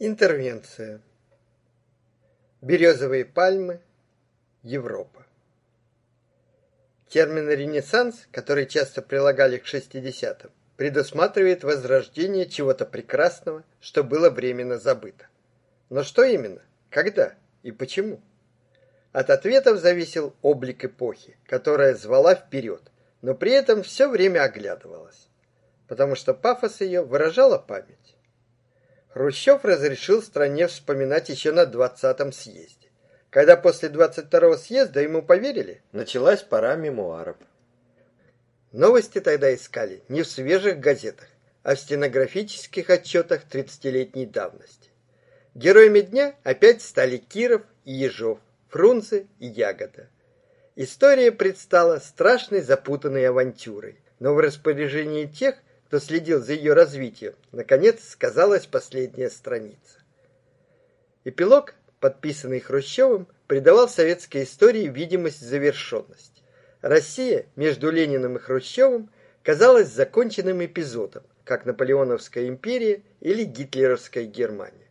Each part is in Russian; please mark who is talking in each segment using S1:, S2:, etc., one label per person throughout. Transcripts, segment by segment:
S1: Интервенция. Березовые пальмы. Европа. Термин «ренессанс», который часто прилагали к 60-м, предусматривает возрождение чего-то прекрасного, что было временно забыто. Но что именно, когда и почему? От ответов зависел облик эпохи, которая звала вперед, но при этом все время оглядывалась, потому что пафос ее выражала память. Хрущев разрешил стране вспоминать еще на 20-м съезде. Когда после 22-го съезда ему поверили, началась пора мемуаров. Новости тогда искали не в свежих газетах, а в стенографических отчетах 30-летней давности. Героями дня опять стали Киров и Ежов, Фрунзе и Ягода. История предстала страшной запутанной авантюрой, но в распоряжении тех, кто следил за ее развитием, наконец сказалась последняя страница. Эпилог, подписанный Хрущевым, придавал советской истории видимость завершенности. Россия между Лениным и Хрущевым казалась законченным эпизодом, как Наполеоновская империя или гитлеровская Германия.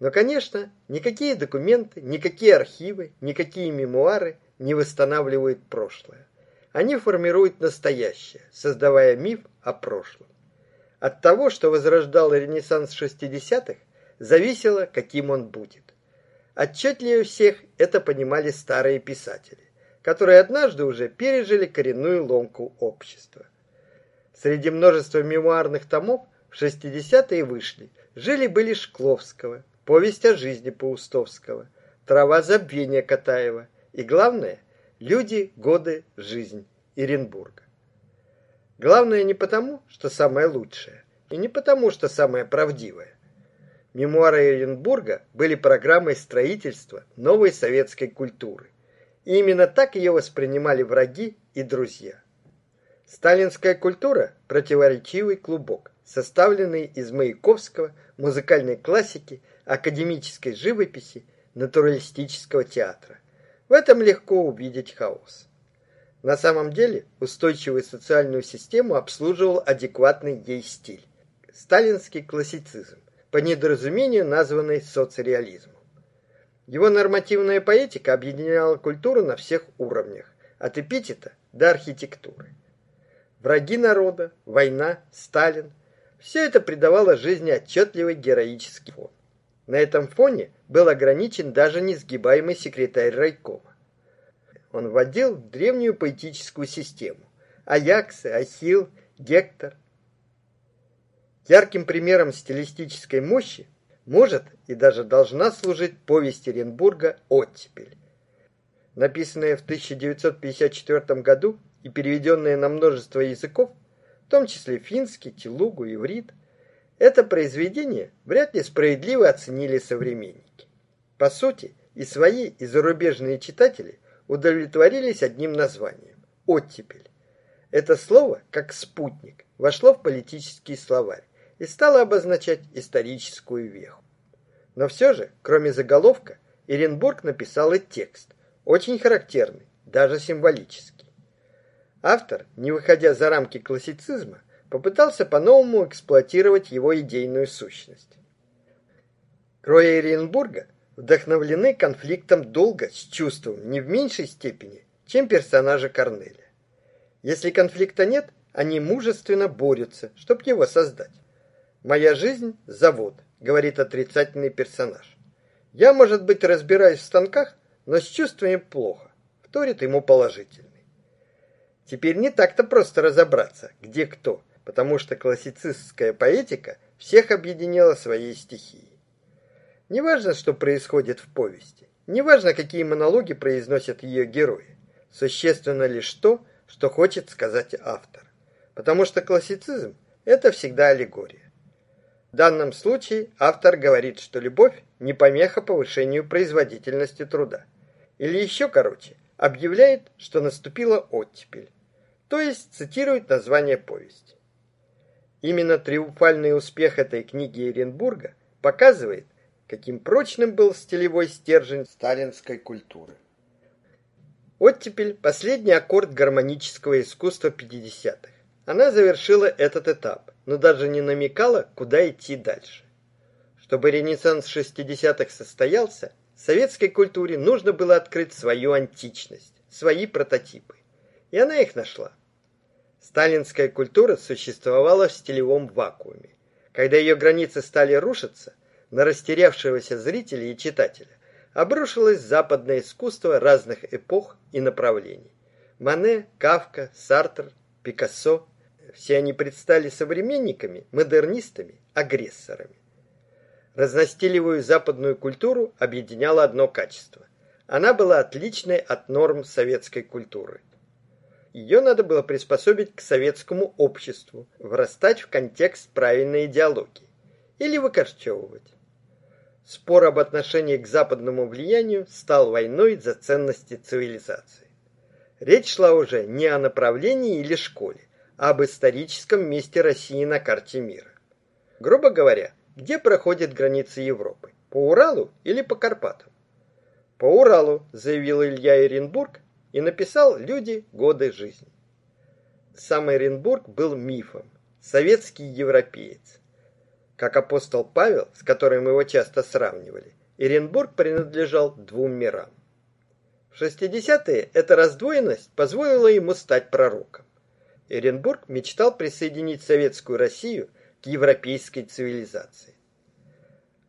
S1: Но, конечно, никакие документы, никакие архивы, никакие мемуары не восстанавливают прошлое. Они формируют настоящее, создавая миф о прошлом. От того, что возрождал Ренессанс 60-х, зависело, каким он будет. Отчетливее всех это понимали старые писатели, которые однажды уже пережили коренную ломку общества. Среди множества мемуарных томов в 60-е вышли «Жили-были Шкловского», «Повесть о жизни Паустовского», «Трава забвения Катаева» и, главное, «Люди, годы, жизнь» Иренбурга. Главное не потому, что самое лучшее, и не потому, что самое правдивое. Мемуары Оренбурга были программой строительства новой советской культуры. И именно так ее воспринимали враги и друзья. Сталинская культура противоречивый клубок, составленный из Маяковского, музыкальной классики, академической живописи, натуралистического театра. В этом легко увидеть хаос. На самом деле устойчивую социальную систему обслуживал адекватный ей стиль сталинский классицизм, по недоразумению названный соцреализмом. Его нормативная поэтика объединяла культуру на всех уровнях, от эпитета до архитектуры. Враги народа, война, Сталин все это придавало жизни отчетливый героический фон. На этом фоне был ограничен даже несгибаемый секретарь райкома он вводил древнюю поэтическую систему. Аяксы, Ахилл, Гектор. Ярким примером стилистической мощи может и даже должна служить повесть Оренбурга «Оттепель». Написанная в 1954 году и переведенная на множество языков, в том числе финский, телугу, иврит, это произведение вряд ли справедливо оценили современники. По сути, и свои, и зарубежные читатели удовлетворились одним названием оттепель. Это слово, как спутник, вошло в политический словарь и стало обозначать историческую веху. Но все же, кроме заголовка, Иренбург написал и текст, очень характерный, даже символический. Автор, не выходя за рамки классицизма, попытался по-новому эксплуатировать его идейную сущность. Кроя Иренбурга вдохновлены конфликтом долга с чувством не в меньшей степени, чем персонажи Корнеля. Если конфликта нет, они мужественно борются, чтобы его создать. Моя жизнь завод, говорит отрицательный персонаж. Я, может быть, разбираюсь в станках, но с чувствами плохо, вторит ему положительный. Теперь не так-то просто разобраться, где кто, потому что классицистская поэтика всех объединяла своей стихией. Неважно, что происходит в повести, неважно, какие монологи произносят ее герои. Существенно лишь то, что хочет сказать автор. Потому что классицизм это всегда аллегория. В данном случае автор говорит, что любовь не помеха повышению производительности труда. Или еще короче, объявляет, что наступила оттепель. То есть цитирует название повести. Именно триумфальный успех этой книги Эренбурга показывает, каким прочным был стилевой стержень сталинской культуры. Оттепель – последний аккорд гармонического искусства 50-х. Она завершила этот этап, но даже не намекала, куда идти дальше. Чтобы Ренессанс 60-х состоялся, советской культуре нужно было открыть свою античность, свои прототипы. И она их нашла. Сталинская культура существовала в стилевом вакууме. Когда ее границы стали рушиться, на растерявшегося зрителя и читателя обрушилось западное искусство разных эпох и направлений. Мане, Кавка, Сартр, Пикассо все они предстали современниками, модернистами, агрессорами. Разностилевую западную культуру объединяло одно качество. Она была отличной от норм советской культуры. Ее надо было приспособить к советскому обществу, врастать в контекст правильной идеологии или выкорчевывать. Спор об отношении к западному влиянию стал войной за ценности цивилизации. Речь шла уже не о направлении или школе, а об историческом месте России на карте мира. Грубо говоря, где проходят границы Европы? По Уралу или по Карпатам? По Уралу, заявил Илья Оренбург и написал Люди, годы жизни. Сам Оренбург был мифом, советский европеец. Как апостол Павел, с которым его часто сравнивали, Оренбург принадлежал двум мирам. В 60-е эта раздвоенность позволила ему стать пророком. Оренбург мечтал присоединить советскую Россию к европейской цивилизации.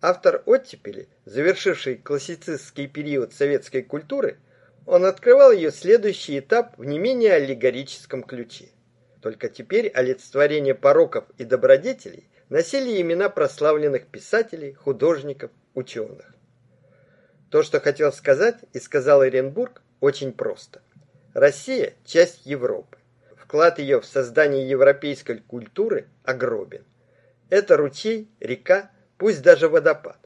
S1: Автор оттепели, завершивший классицистский период советской культуры, он открывал ее следующий этап в не менее аллегорическом ключе. Только теперь олицетворение пороков и добродетелей носили имена прославленных писателей, художников, ученых. То, что хотел сказать и сказал Оренбург, очень просто. Россия часть Европы. Вклад ее в создание европейской культуры огромен. Это ручей, река, пусть даже водопад,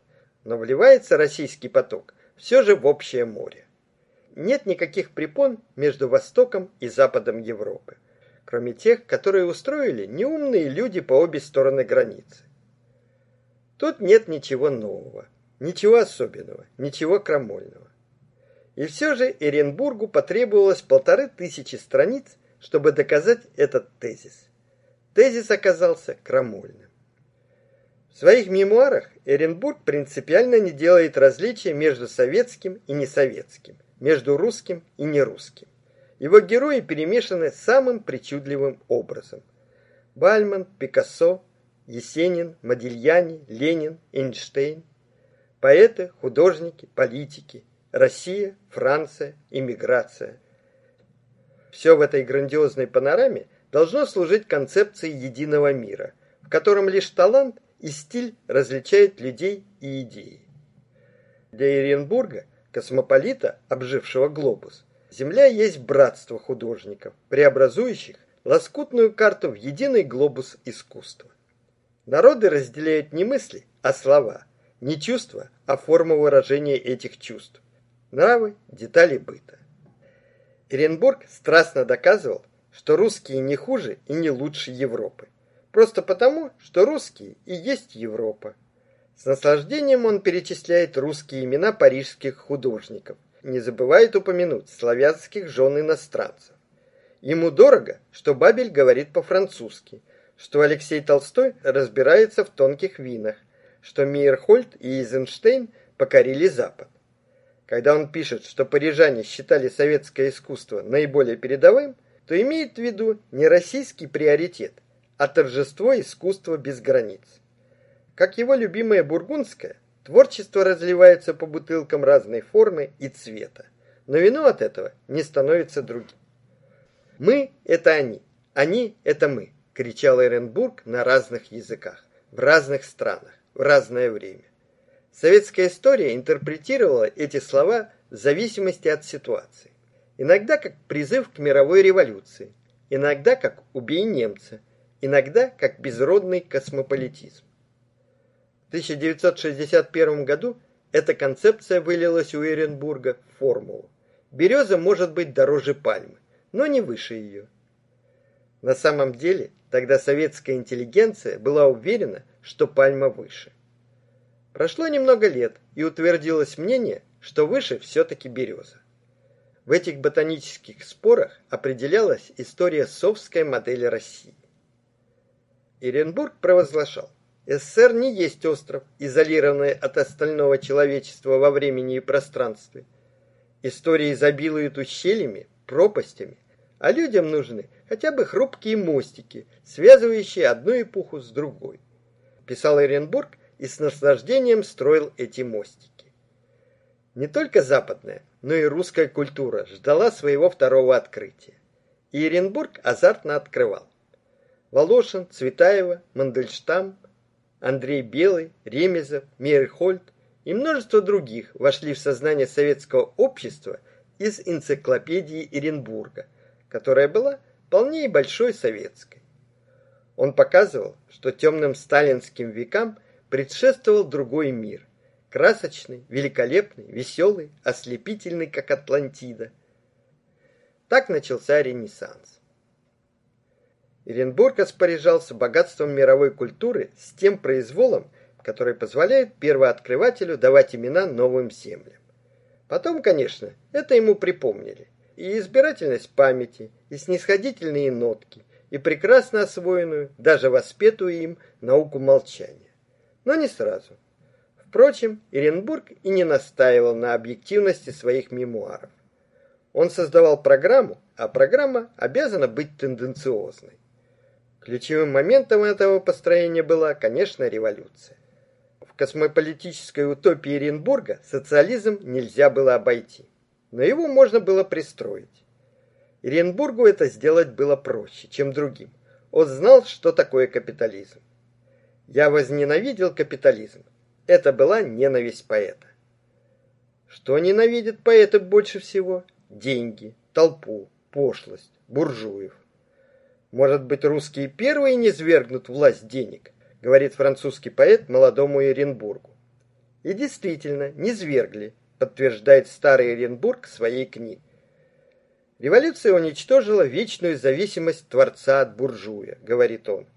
S1: но вливается российский поток все же в общее море. Нет никаких препон между Востоком и Западом Европы кроме тех, которые устроили неумные люди по обе стороны границы. Тут нет ничего нового, ничего особенного, ничего крамольного. И все же Эренбургу потребовалось полторы тысячи страниц, чтобы доказать этот тезис. Тезис оказался крамольным. В своих мемуарах Эренбург принципиально не делает различия между советским и несоветским, между русским и нерусским. Его герои перемешаны самым причудливым образом. Бальман, Пикассо, Есенин, Модильяни, Ленин, Эйнштейн. Поэты, художники, политики. Россия, Франция, иммиграция. Все в этой грандиозной панораме должно служить концепции единого мира, в котором лишь талант и стиль различают людей и идеи. Для Иренбурга, космополита, обжившего глобус, Земля есть братство художников, преобразующих лоскутную карту в единый глобус искусства. Народы разделяют не мысли, а слова, не чувства, а форму выражения этих чувств. Нравы, детали быта. Иренбург страстно доказывал, что русские не хуже и не лучше Европы. Просто потому, что русские и есть Европа. С наслаждением он перечисляет русские имена парижских художников, не забывает упомянуть славянских жен иностранцев. Ему дорого, что Бабель говорит по-французски, что Алексей Толстой разбирается в тонких винах, что Мейерхольд и Эйзенштейн покорили Запад. Когда он пишет, что парижане считали советское искусство наиболее передовым, то имеет в виду не российский приоритет, а торжество искусства без границ. Как его любимое бургундское, Творчество разливается по бутылкам разной формы и цвета, но вино от этого не становится другим. Мы это они, они это мы, кричал Эренбург на разных языках, в разных странах, в разное время. Советская история интерпретировала эти слова в зависимости от ситуации. Иногда как призыв к мировой революции, иногда как убей немца, иногда как безродный космополитизм. В 1961 году эта концепция вылилась у Эренбурга в формулу. Береза может быть дороже пальмы, но не выше ее. На самом деле, тогда советская интеллигенция была уверена, что пальма выше. Прошло немного лет, и утвердилось мнение, что выше все таки береза. В этих ботанических спорах определялась история совской модели России. Иренбург провозглашал: СССР не есть остров, изолированный от остального человечества во времени и пространстве. История изобилует ущельями, пропастями, а людям нужны хотя бы хрупкие мостики, связывающие одну эпоху с другой. Писал Эренбург и с наслаждением строил эти мостики. Не только западная, но и русская культура ждала своего второго открытия. И Эренбург азартно открывал. Волошин, Цветаева, Мандельштам, Андрей Белый, Ремезов, Мейерхольд и множество других вошли в сознание советского общества из энциклопедии Оренбурга, которая была полнее большой советской. Он показывал, что темным сталинским векам предшествовал другой мир, красочный, великолепный, веселый, ослепительный, как Атлантида. Так начался Ренессанс. Оренбург распоряжался богатством мировой культуры с тем произволом, который позволяет первооткрывателю давать имена новым землям. Потом, конечно, это ему припомнили. И избирательность памяти, и снисходительные нотки, и прекрасно освоенную, даже воспетую им, науку молчания. Но не сразу. Впрочем, Иренбург и не настаивал на объективности своих мемуаров. Он создавал программу, а программа обязана быть тенденциозной. Ключевым моментом этого построения была, конечно, революция. В космополитической утопии Оренбурга социализм нельзя было обойти, но его можно было пристроить. Оренбургу это сделать было проще, чем другим. Он знал, что такое капитализм. Я возненавидел капитализм. Это была ненависть поэта. Что ненавидят поэты больше всего? Деньги, толпу, пошлость, буржуев. Может быть, русские первые не свергнут власть денег, говорит французский поэт молодому Оренбургу. И действительно, не свергли, подтверждает старый Оренбург в своей книге. Революция уничтожила вечную зависимость творца от буржуя, говорит он.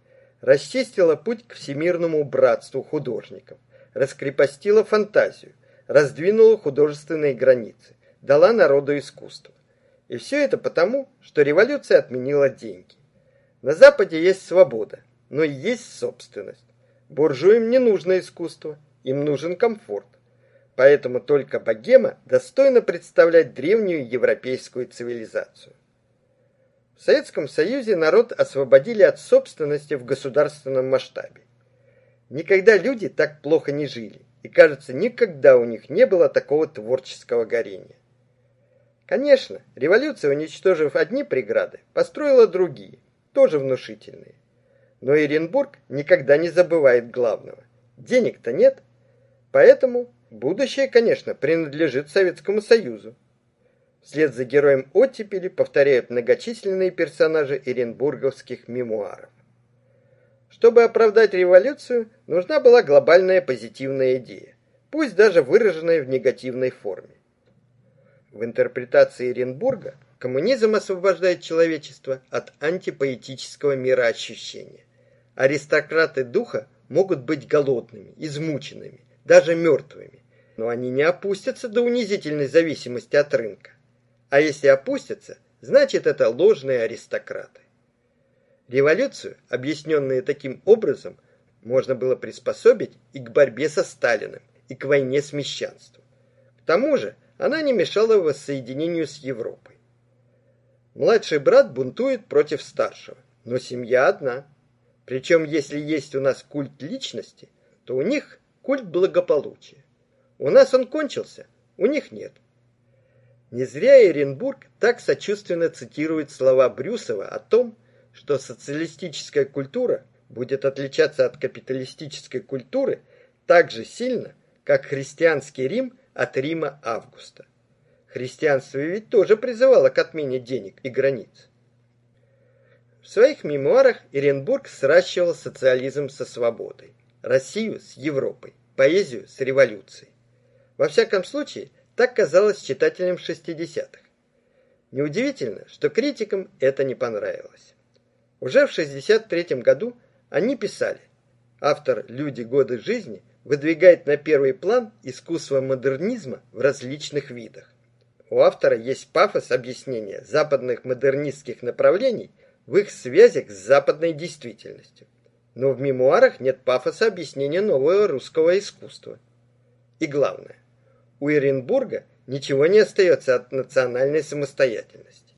S1: Расчистила путь к всемирному братству художников, раскрепостила фантазию, раздвинула художественные границы, дала народу искусство. И все это потому, что революция отменила деньги. На Западе есть свобода, но и есть собственность. Буржуям не нужно искусство, им нужен комфорт. Поэтому только богема достойна представлять древнюю европейскую цивилизацию. В Советском Союзе народ освободили от собственности в государственном масштабе. Никогда люди так плохо не жили, и, кажется, никогда у них не было такого творческого горения. Конечно, революция, уничтожив одни преграды, построила другие – тоже внушительные. Но Иренбург никогда не забывает главного. Денег-то нет, поэтому будущее, конечно, принадлежит Советскому Союзу. Вслед за героем оттепели повторяют многочисленные персонажи Иренбурговских мемуаров. Чтобы оправдать революцию, нужна была глобальная позитивная идея, пусть даже выраженная в негативной форме. В интерпретации Оренбурга Коммунизм освобождает человечество от антипоэтического мироощущения. Аристократы духа могут быть голодными, измученными, даже мертвыми, но они не опустятся до унизительной зависимости от рынка. А если опустятся, значит это ложные аристократы. Революцию, объясненную таким образом, можно было приспособить и к борьбе со Сталиным, и к войне с мещанством. К тому же, она не мешала воссоединению с Европой. Младший брат бунтует против старшего, но семья одна. Причем, если есть у нас культ личности, то у них культ благополучия. У нас он кончился, у них нет. Не зря Эренбург так сочувственно цитирует слова Брюсова о том, что социалистическая культура будет отличаться от капиталистической культуры так же сильно, как христианский Рим от Рима Августа. Христианство ведь тоже призывало к отмене денег и границ. В своих мемуарах Иренбург сращивал социализм со свободой, Россию с Европой, поэзию с революцией. Во всяком случае, так казалось читателям 60-х. Неудивительно, что критикам это не понравилось. Уже в 63 году они писали: автор Люди годы жизни выдвигает на первый план искусство модернизма в различных видах. У автора есть пафос объяснения западных модернистских направлений в их связях с западной действительностью. Но в мемуарах нет пафоса объяснения нового русского искусства. И главное, у Оренбурга ничего не остается от национальной самостоятельности.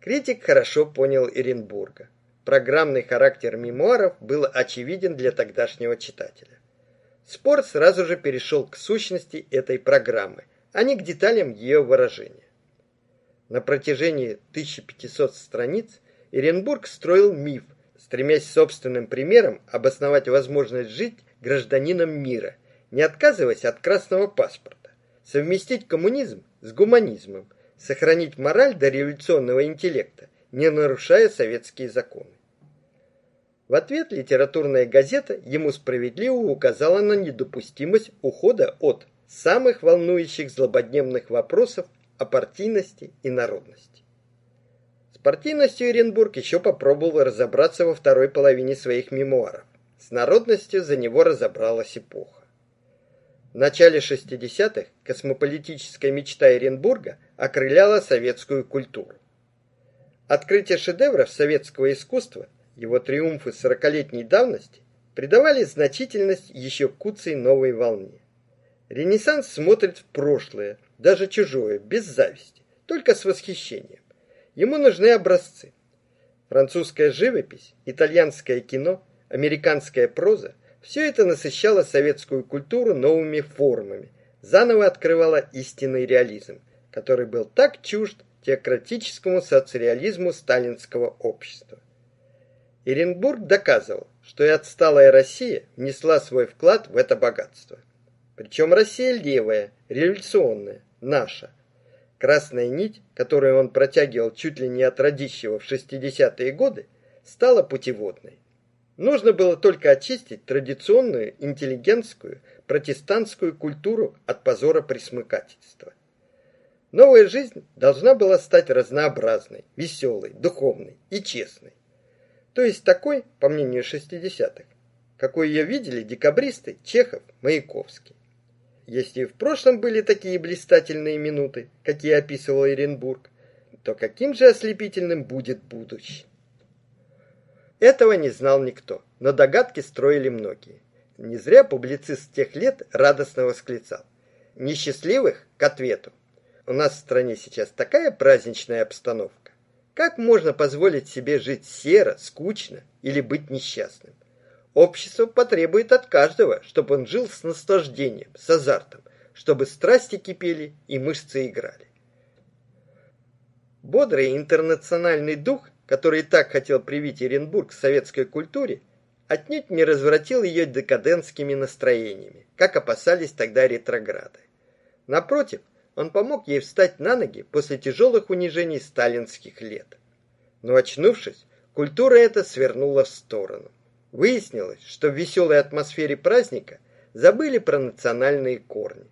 S1: Критик хорошо понял Оренбурга. Программный характер мемуаров был очевиден для тогдашнего читателя. Спор сразу же перешел к сущности этой программы, а не к деталям ее выражения. На протяжении 1500 страниц Оренбург строил миф, стремясь собственным примером обосновать возможность жить гражданином мира, не отказываясь от красного паспорта, совместить коммунизм с гуманизмом, сохранить мораль до революционного интеллекта, не нарушая советские законы. В ответ литературная газета ему справедливо указала на недопустимость ухода от самых волнующих злободневных вопросов о партийности и народности. С партийностью Оренбург еще попробовал разобраться во второй половине своих мемуаров. С народностью за него разобралась эпоха. В начале 60-х космополитическая мечта Оренбурга окрыляла советскую культуру. Открытие шедевров советского искусства, его триумфы сорокалетней давности придавали значительность еще куцей новой волне. Ренессанс смотрит в прошлое, даже чужое, без зависти, только с восхищением. Ему нужны образцы. Французская живопись, итальянское кино, американская проза все это насыщало советскую культуру новыми формами, заново открывало истинный реализм, который был так чужд теократическому соцреализму сталинского общества. Иренбург доказывал, что и отсталая Россия внесла свой вклад в это богатство. Причем Россия левая, революционная, наша. Красная нить, которую он протягивал чуть ли не от родищего в 60-е годы, стала путеводной. Нужно было только очистить традиционную интеллигентскую протестантскую культуру от позора присмыкательства. Новая жизнь должна была стать разнообразной, веселой, духовной и честной. То есть такой, по мнению шестидесятых, какой ее видели декабристы Чехов, Маяковский. Если в прошлом были такие блистательные минуты, какие описывал Оренбург, то каким же ослепительным будет будущее? Этого не знал никто, но догадки строили многие. Не зря публицист тех лет радостно восклицал: "Несчастливых к ответу. У нас в стране сейчас такая праздничная обстановка. Как можно позволить себе жить серо, скучно или быть несчастным? Общество потребует от каждого, чтобы он жил с наслаждением, с азартом, чтобы страсти кипели и мышцы играли. Бодрый интернациональный дух, который так хотел привить Оренбург советской культуре, отнюдь не развратил ее декадентскими настроениями, как опасались тогда ретрограды. Напротив, он помог ей встать на ноги после тяжелых унижений сталинских лет. Но очнувшись, культура эта свернула в сторону. Выяснилось, что в веселой атмосфере праздника забыли про национальные корни.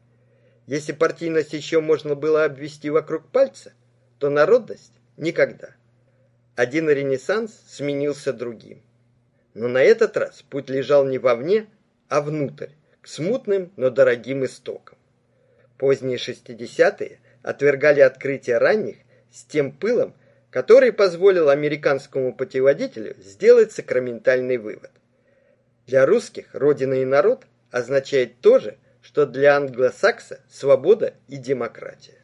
S1: Если партийность еще можно было обвести вокруг пальца, то народность никогда. Один ренессанс сменился другим. Но на этот раз путь лежал не вовне, а внутрь, к смутным, но дорогим истокам. Поздние шестидесятые отвергали открытия ранних с тем пылом, который позволил американскому путеводителю сделать сакраментальный вывод. Для русских родина и народ означает то же, что для англосакса свобода и демократия.